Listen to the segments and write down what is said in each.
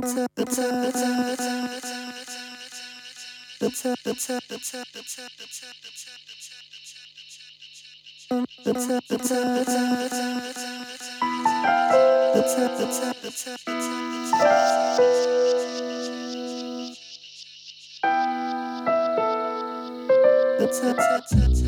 ta ta ta ta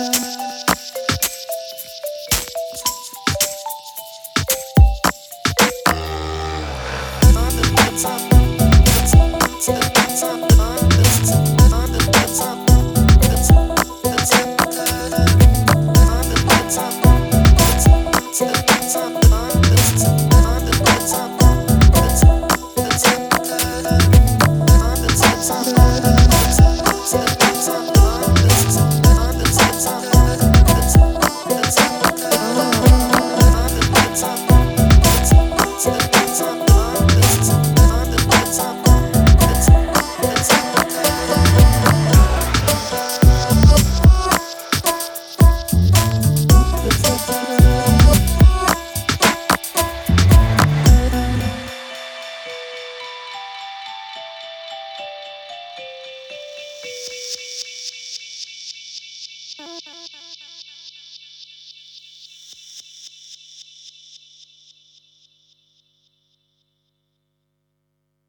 It's up, it's up, it's up, it's up,